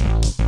you